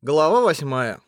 Глава 8.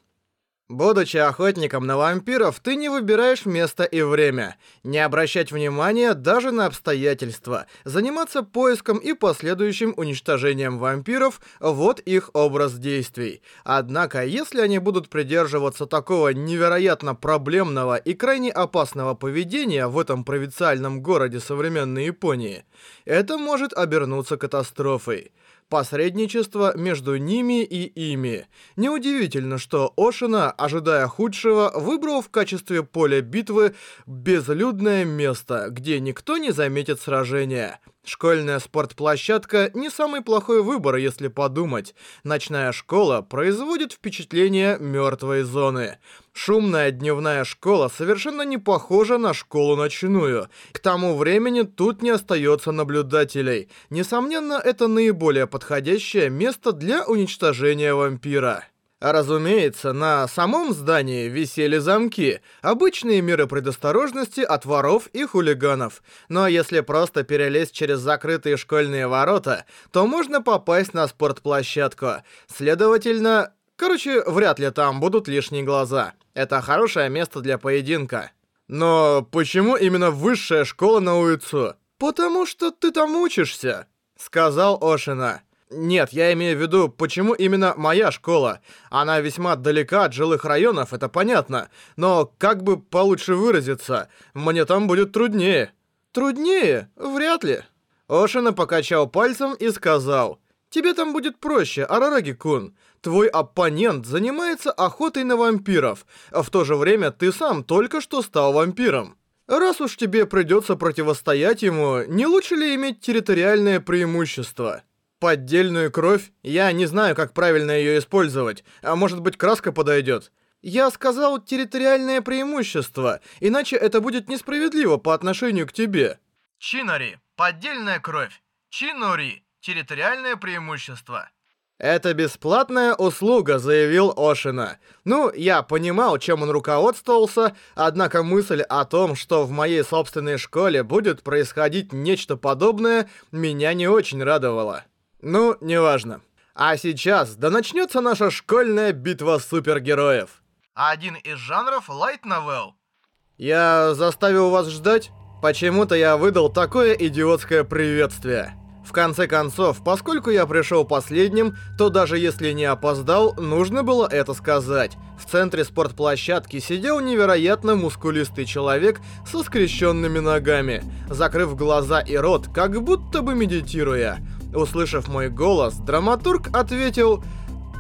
Будучи охотником на вампиров, ты не выбираешь место и время, не обращать внимания даже на обстоятельства, заниматься поиском и последующим уничтожением вампиров – вот их образ действий. Однако, если они будут придерживаться такого невероятно проблемного и крайне опасного поведения в этом провинциальном городе современной Японии, это может обернуться катастрофой посредничество между ними и ими. Неудивительно, что Ошина, ожидая худшего, выбрал в качестве поля битвы безлюдное место, где никто не заметит сражения. Школьная спортплощадка не самый плохой выбор, если подумать. Ночная школа производит впечатление мертвой зоны. Шумная дневная школа совершенно не похожа на школу ночную. К тому времени тут не остается наблюдателей. Несомненно, это наиболее подходящее место для уничтожения вампира. Разумеется, на самом здании висели замки, обычные меры предосторожности от воров и хулиганов. Но если просто перелезть через закрытые школьные ворота, то можно попасть на спортплощадку. Следовательно, короче, вряд ли там будут лишние глаза. Это хорошее место для поединка. Но почему именно высшая школа на улицу? Потому что ты там учишься, сказал Ошина. Нет, я имею в виду, почему именно моя школа. Она весьма далека от жилых районов, это понятно. Но как бы получше выразиться, мне там будет труднее. Труднее? Вряд ли. Ошина покачал пальцем и сказал. Тебе там будет проще, Арараги-кун. Твой оппонент занимается охотой на вампиров, а в то же время ты сам только что стал вампиром. Раз уж тебе придется противостоять ему, не лучше ли иметь территориальное преимущество? Поддельную кровь? Я не знаю, как правильно ее использовать. А может быть, краска подойдет? Я сказал территориальное преимущество, иначе это будет несправедливо по отношению к тебе. Чинори. Поддельная кровь. Чинори. Территориальное преимущество. «Это бесплатная услуга», — заявил Ошина. Ну, я понимал, чем он руководствовался, однако мысль о том, что в моей собственной школе будет происходить нечто подобное, меня не очень радовала. Ну, неважно. А сейчас, да начнется наша школьная битва супергероев. Один из жанров light novel. Я заставил вас ждать? Почему-то я выдал такое идиотское приветствие. В конце концов, поскольку я пришел последним, то даже если не опоздал, нужно было это сказать. В центре спортплощадки сидел невероятно мускулистый человек со скрещенными ногами, закрыв глаза и рот, как будто бы медитируя. Услышав мой голос, драматург ответил,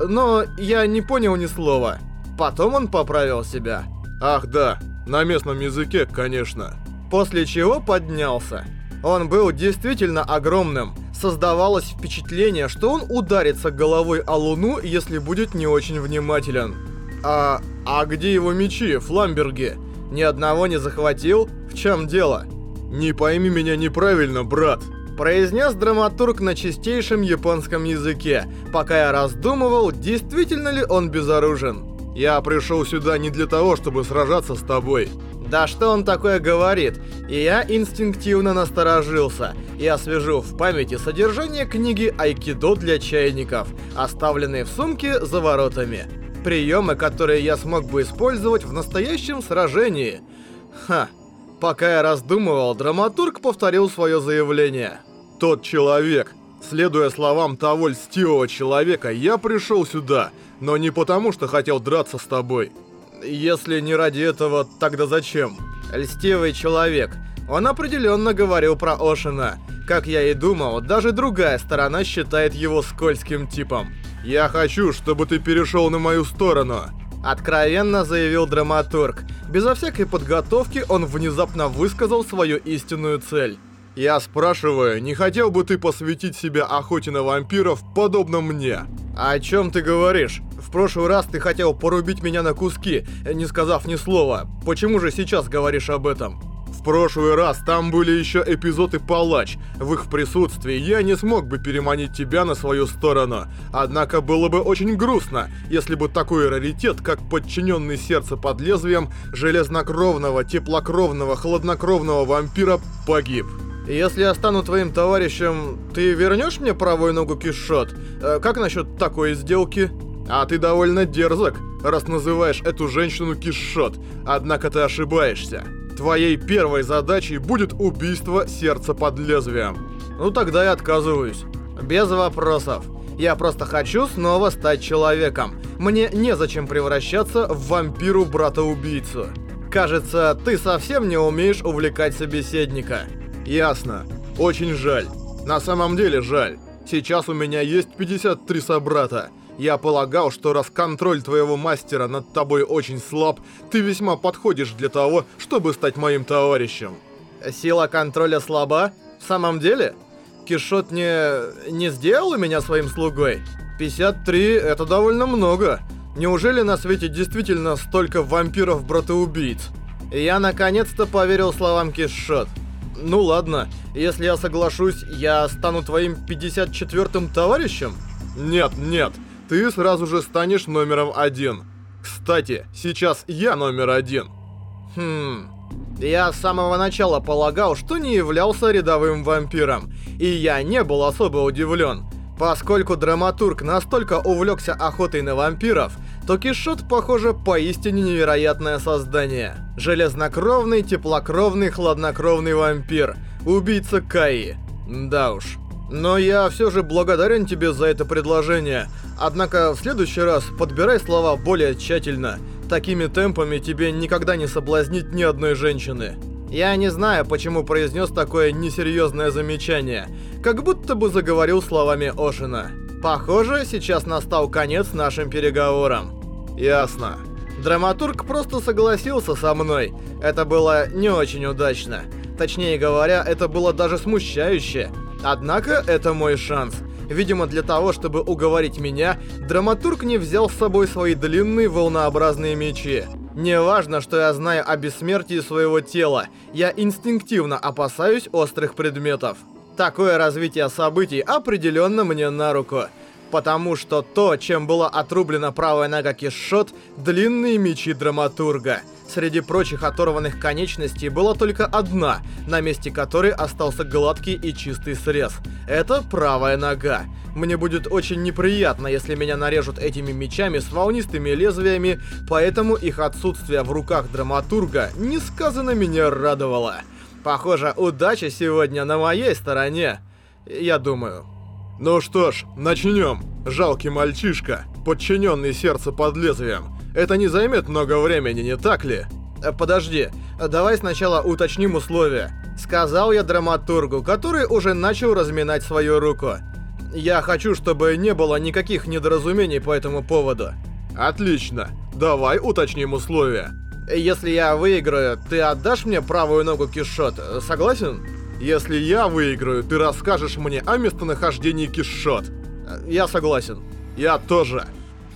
но я не понял ни слова. Потом он поправил себя. Ах да, на местном языке, конечно. После чего поднялся. Он был действительно огромным. Создавалось впечатление, что он ударится головой о луну, если будет не очень внимателен. А, а где его мечи, фламберги? Ни одного не захватил? В чем дело? Не пойми меня неправильно, брат произнес драматург на чистейшем японском языке, пока я раздумывал, действительно ли он безоружен. «Я пришел сюда не для того, чтобы сражаться с тобой». Да что он такое говорит? И я инстинктивно насторожился и освежил в памяти содержание книги «Айкидо для чайников», оставленной в сумке за воротами. Приемы, которые я смог бы использовать в настоящем сражении. Ха. Пока я раздумывал, драматург повторил свое заявление. Тот человек. Следуя словам того льстивого человека, я пришел сюда, но не потому, что хотел драться с тобой. Если не ради этого, тогда зачем? Льстивый человек. Он определенно говорил про Ошина. Как я и думал, даже другая сторона считает его скользким типом. «Я хочу, чтобы ты перешел на мою сторону», — откровенно заявил драматург. Безо всякой подготовки он внезапно высказал свою истинную цель. Я спрашиваю, не хотел бы ты посвятить себя охоте на вампиров, подобно мне? О чем ты говоришь? В прошлый раз ты хотел порубить меня на куски, не сказав ни слова. Почему же сейчас говоришь об этом? В прошлый раз там были еще эпизоды палач. В их присутствии я не смог бы переманить тебя на свою сторону. Однако было бы очень грустно, если бы такой раритет, как подчиненный сердце под лезвием железнокровного, теплокровного, хладнокровного вампира погиб. Если я стану твоим товарищем, ты вернешь мне правую ногу Кишот? Э, как насчет такой сделки? А ты довольно дерзок, раз называешь эту женщину Кишот, однако ты ошибаешься. Твоей первой задачей будет убийство сердца под лезвием. Ну тогда я отказываюсь. Без вопросов. Я просто хочу снова стать человеком. Мне незачем превращаться в вампиру брата-убийцу. Кажется, ты совсем не умеешь увлекать собеседника. Ясно. Очень жаль. На самом деле жаль. Сейчас у меня есть 53 собрата. Я полагал, что раз контроль твоего мастера над тобой очень слаб, ты весьма подходишь для того, чтобы стать моим товарищем. Сила контроля слаба? В самом деле? Кишот не... не сделал меня своим слугой? 53 — это довольно много. Неужели на свете действительно столько вампиров-братоубийц? Я наконец-то поверил словам Кишот. Ну ладно, если я соглашусь, я стану твоим 54-м товарищем? Нет, нет, ты сразу же станешь номером один. Кстати, сейчас я номер один. Хм... Я с самого начала полагал, что не являлся рядовым вампиром, и я не был особо удивлен. Поскольку драматург настолько увлекся охотой на вампиров, то Кишот, похоже, поистине невероятное создание. Железнокровный, теплокровный, хладнокровный вампир. Убийца Каи. Да уж. Но я все же благодарен тебе за это предложение. Однако в следующий раз подбирай слова более тщательно. Такими темпами тебе никогда не соблазнить ни одной женщины. Я не знаю, почему произнес такое несерьезное замечание. Как будто бы заговорил словами Ошина. Похоже, сейчас настал конец нашим переговорам. Ясно. Драматург просто согласился со мной. Это было не очень удачно. Точнее говоря, это было даже смущающе. Однако, это мой шанс. Видимо, для того, чтобы уговорить меня, драматург не взял с собой свои длинные волнообразные мечи. Не важно, что я знаю о бессмертии своего тела, я инстинктивно опасаюсь острых предметов. Такое развитие событий определенно мне на руку. Потому что то, чем была отрублена правая нога Кишот, длинные мечи драматурга — Среди прочих оторванных конечностей была только одна, на месте которой остался гладкий и чистый срез. Это правая нога. Мне будет очень неприятно, если меня нарежут этими мечами с волнистыми лезвиями, поэтому их отсутствие в руках драматурга несказанно меня радовало. Похоже, удача сегодня на моей стороне. Я думаю. Ну что ж, начнем. Жалкий мальчишка, подчиненный сердце под лезвием. Это не займет много времени, не так ли? Э, подожди, давай сначала уточним условия. Сказал я драматургу, который уже начал разминать свою руку. Я хочу, чтобы не было никаких недоразумений по этому поводу. Отлично. Давай уточним условия. Если я выиграю, ты отдашь мне правую ногу Кишот, согласен? Если я выиграю, ты расскажешь мне о местонахождении Кишот. Я согласен. Я тоже.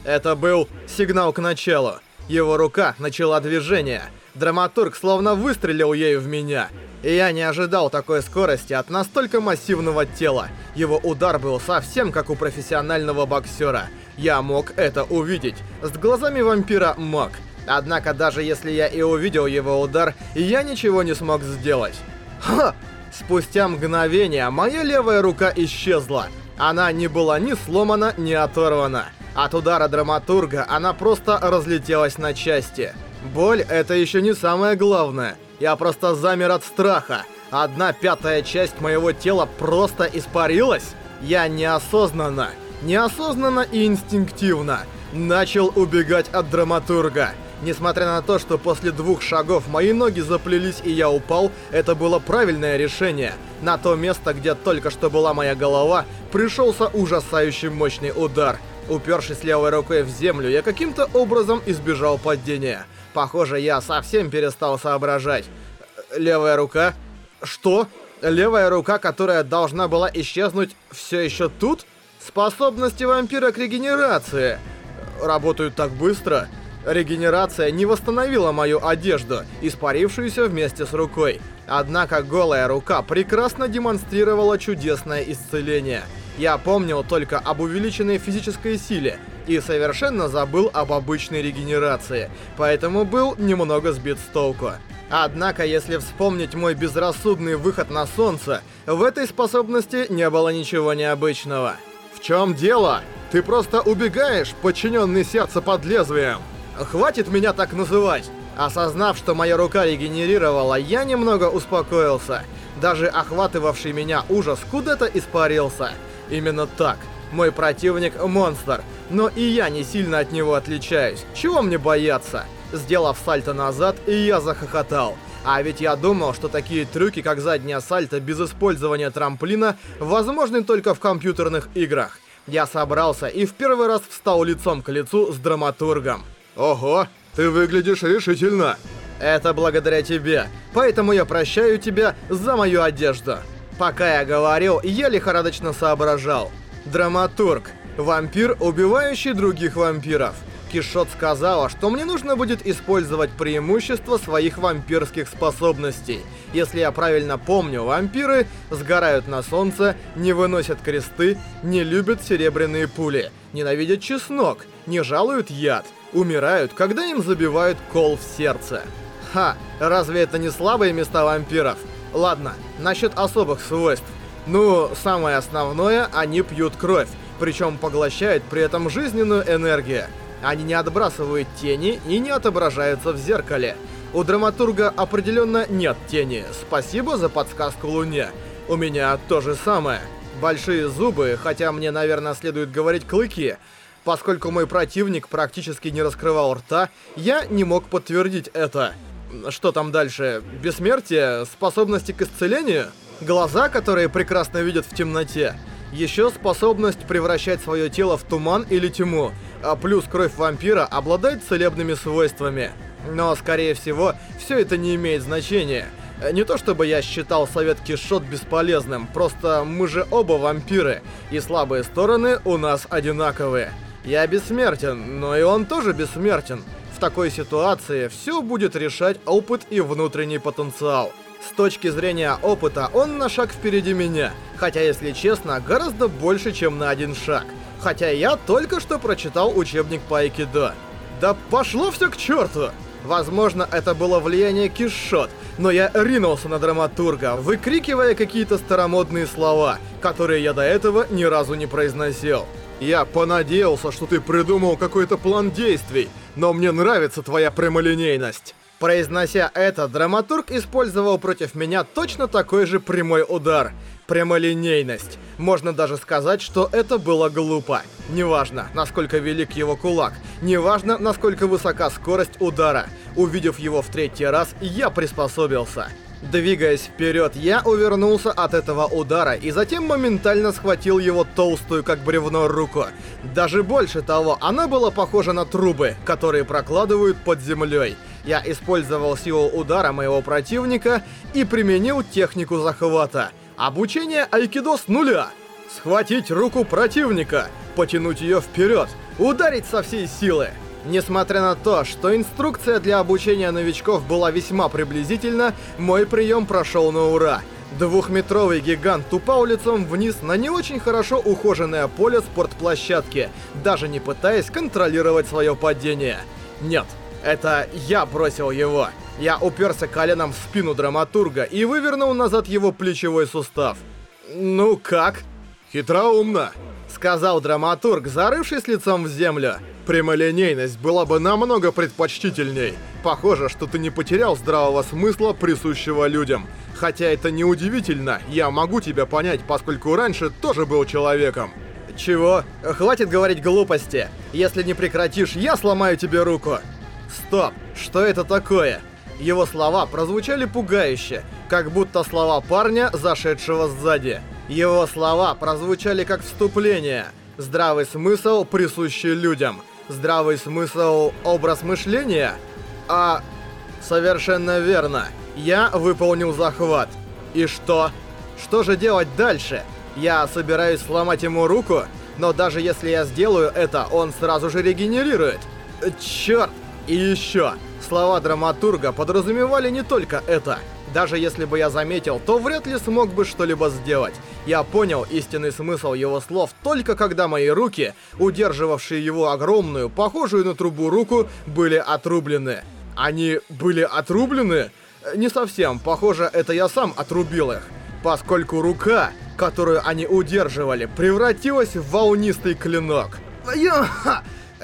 Это был сигнал к началу. Его рука начала движение. Драматург словно выстрелил ею в меня. И я не ожидал такой скорости от настолько массивного тела. Его удар был совсем как у профессионального боксера. Я мог это увидеть. С глазами вампира мог. Однако даже если я и увидел его удар, я ничего не смог сделать. Ха! Спустя мгновение моя левая рука исчезла. Она не была ни сломана, ни оторвана. От удара драматурга она просто разлетелась на части. Боль — это еще не самое главное. Я просто замер от страха. Одна пятая часть моего тела просто испарилась. Я неосознанно, неосознанно и инстинктивно начал убегать от драматурга. Несмотря на то, что после двух шагов мои ноги заплелись и я упал, это было правильное решение. На то место, где только что была моя голова, пришелся ужасающий мощный удар — Упершись левой рукой в землю, я каким-то образом избежал падения. Похоже, я совсем перестал соображать. Левая рука? Что? Левая рука, которая должна была исчезнуть, все еще тут? Способности вампира к регенерации. Работают так быстро. Регенерация не восстановила мою одежду, испарившуюся вместе с рукой. Однако голая рука прекрасно демонстрировала чудесное исцеление. Я помнил только об увеличенной физической силе и совершенно забыл об обычной регенерации, поэтому был немного сбит с толку. Однако, если вспомнить мой безрассудный выход на солнце, в этой способности не было ничего необычного. «В чем дело? Ты просто убегаешь, подчиненный сердце под лезвием. Хватит меня так называть. Осознав, что моя рука регенерировала, я немного успокоился. Даже охватывавший меня ужас куда-то испарился. Именно так. Мой противник — монстр, но и я не сильно от него отличаюсь. Чего мне бояться? Сделав сальто назад, я захохотал. А ведь я думал, что такие трюки, как задняя сальто без использования трамплина, возможны только в компьютерных играх. Я собрался и в первый раз встал лицом к лицу с драматургом. Ого, ты выглядишь решительно. Это благодаря тебе, поэтому я прощаю тебя за мою одежду. Пока я говорил, я лихорадочно соображал. Драматург. Вампир, убивающий других вампиров. Кишот сказала, что мне нужно будет использовать преимущество своих вампирских способностей. Если я правильно помню, вампиры сгорают на солнце, не выносят кресты, не любят серебряные пули, ненавидят чеснок, не жалуют яд, умирают, когда им забивают кол в сердце. Ха, разве это не слабые места вампиров? Ладно, насчет особых свойств. Ну, самое основное, они пьют кровь, причем поглощают при этом жизненную энергию. Они не отбрасывают тени и не отображаются в зеркале. У драматурга определенно нет тени. Спасибо за подсказку Луне. У меня то же самое. Большие зубы, хотя мне, наверное, следует говорить клыки. Поскольку мой противник практически не раскрывал рта, я не мог подтвердить это. Что там дальше? Бессмертие? Способности к исцелению? Глаза, которые прекрасно видят в темноте? Еще способность превращать свое тело в туман или тьму, а плюс кровь вампира обладает целебными свойствами. Но, скорее всего, все это не имеет значения. Не то чтобы я считал совет Кишот бесполезным, просто мы же оба вампиры, и слабые стороны у нас одинаковые. Я бессмертен, но и он тоже бессмертен. В такой ситуации все будет решать опыт и внутренний потенциал. С точки зрения опыта, он на шаг впереди меня. Хотя, если честно, гораздо больше, чем на один шаг. Хотя я только что прочитал учебник по айкидо. Да пошло все к черту! Возможно, это было влияние Кишот, но я ринулся на драматурга, выкрикивая какие-то старомодные слова, которые я до этого ни разу не произносил. Я понадеялся, что ты придумал какой-то план действий, но мне нравится твоя прямолинейность. Произнося это, драматург использовал против меня точно такой же прямой удар. Прямолинейность. Можно даже сказать, что это было глупо. Неважно, насколько велик его кулак. Неважно, насколько высока скорость удара. Увидев его в третий раз, я приспособился. Двигаясь вперед, я увернулся от этого удара и затем моментально схватил его толстую, как бревно, руку. Даже больше того, она была похожа на трубы, которые прокладывают под землей. Я использовал силу удара моего противника и применил технику захвата. Обучение айкидо с нуля. Схватить руку противника, потянуть ее вперед, ударить со всей силы. Несмотря на то, что инструкция для обучения новичков была весьма приблизительна, мой прием прошел на ура. Двухметровый гигант упал лицом вниз на не очень хорошо ухоженное поле спортплощадки, даже не пытаясь контролировать свое падение. Нет, это я бросил его. Я уперся коленом в спину драматурга и вывернул назад его плечевой сустав. «Ну как?» «Хитроумно», — сказал драматург, зарывшись лицом в землю. Прямолинейность была бы намного предпочтительней. Похоже, что ты не потерял здравого смысла, присущего людям. Хотя это не удивительно, я могу тебя понять, поскольку раньше тоже был человеком. Чего? Хватит говорить глупости. Если не прекратишь, я сломаю тебе руку. Стоп, что это такое? Его слова прозвучали пугающе, как будто слова парня, зашедшего сзади. Его слова прозвучали как вступление. Здравый смысл, присущий людям — здравый смысл, образ мышления? А... Совершенно верно. Я выполнил захват. И что? Что же делать дальше? Я собираюсь сломать ему руку, но даже если я сделаю это, он сразу же регенерирует. Черт! И еще. Слова драматурга подразумевали не только это. Даже если бы я заметил, то вряд ли смог бы что-либо сделать. Я понял истинный смысл его слов только когда мои руки, удерживавшие его огромную, похожую на трубу руку, были отрублены. Они были отрублены? Не совсем, похоже, это я сам отрубил их. Поскольку рука, которую они удерживали, превратилась в волнистый клинок. Ё!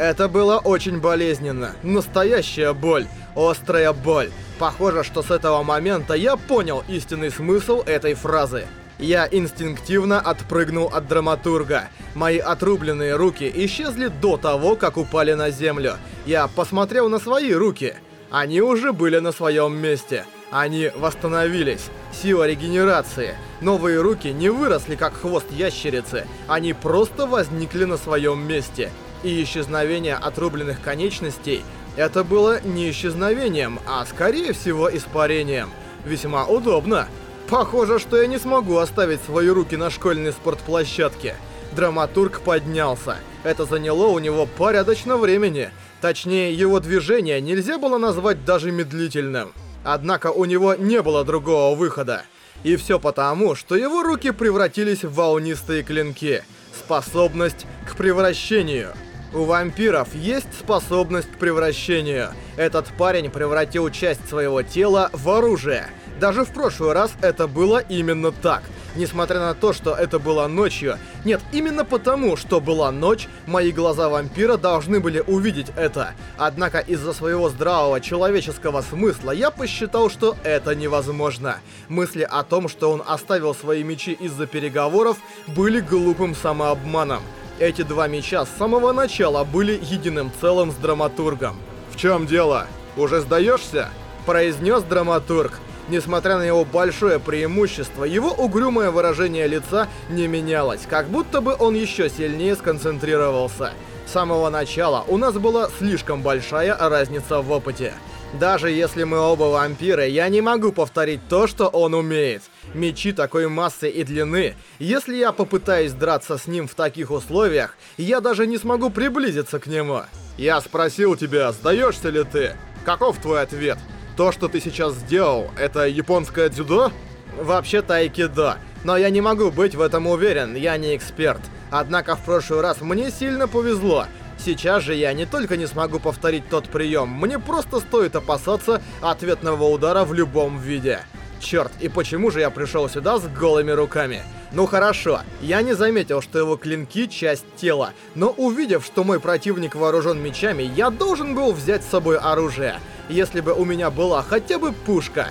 Это было очень болезненно. Настоящая боль. Острая боль. Похоже, что с этого момента я понял истинный смысл этой фразы. Я инстинктивно отпрыгнул от драматурга. Мои отрубленные руки исчезли до того, как упали на землю. Я посмотрел на свои руки. Они уже были на своем месте. Они восстановились. Сила регенерации. Новые руки не выросли, как хвост ящерицы. Они просто возникли на своем месте. И исчезновение отрубленных конечностей — это было не исчезновением, а скорее всего испарением. Весьма удобно. Похоже, что я не смогу оставить свои руки на школьной спортплощадке. Драматург поднялся. Это заняло у него порядочно времени. Точнее, его движение нельзя было назвать даже медлительным. Однако у него не было другого выхода. И все потому, что его руки превратились в волнистые клинки. Способность к превращению. У вампиров есть способность к превращению. Этот парень превратил часть своего тела в оружие. Даже в прошлый раз это было именно так. Несмотря на то, что это было ночью, нет, именно потому, что была ночь, мои глаза вампира должны были увидеть это. Однако из-за своего здравого человеческого смысла я посчитал, что это невозможно. Мысли о том, что он оставил свои мечи из-за переговоров, были глупым самообманом. Эти два меча с самого начала были единым целым с драматургом. «В чем дело? Уже сдаешься?» произнес драматург. Несмотря на его большое преимущество, его угрюмое выражение лица не менялось, как будто бы он еще сильнее сконцентрировался. С самого начала у нас была слишком большая разница в опыте. Даже если мы оба вампиры, я не могу повторить то, что он умеет. Мечи такой массы и длины. Если я попытаюсь драться с ним в таких условиях, я даже не смогу приблизиться к нему. Я спросил тебя, сдаешься ли ты? Каков твой ответ? То, что ты сейчас сделал, это японское дзюдо? Вообще-то айкидо. Но я не могу быть в этом уверен, я не эксперт. Однако в прошлый раз мне сильно повезло. Сейчас же я не только не смогу повторить тот прием, мне просто стоит опасаться ответного удара в любом виде. Черт, и почему же я пришел сюда с голыми руками? Ну хорошо, я не заметил, что его клинки — часть тела, но увидев, что мой противник вооружен мечами, я должен был взять с собой оружие. Если бы у меня была хотя бы пушка.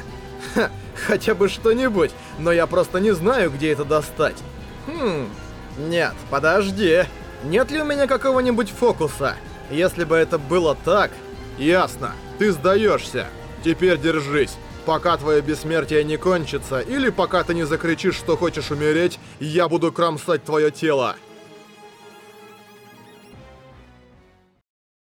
Ха, хотя бы что-нибудь, но я просто не знаю, где это достать. Хм, нет, подожди. Нет ли у меня какого-нибудь фокуса? Если бы это было так... Ясно, ты сдаешься. Теперь держись. Пока твое бессмертие не кончится, или пока ты не закричишь, что хочешь умереть, я буду кромсать твое тело.